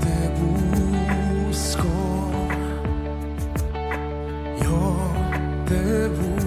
te busco. Yo te busco.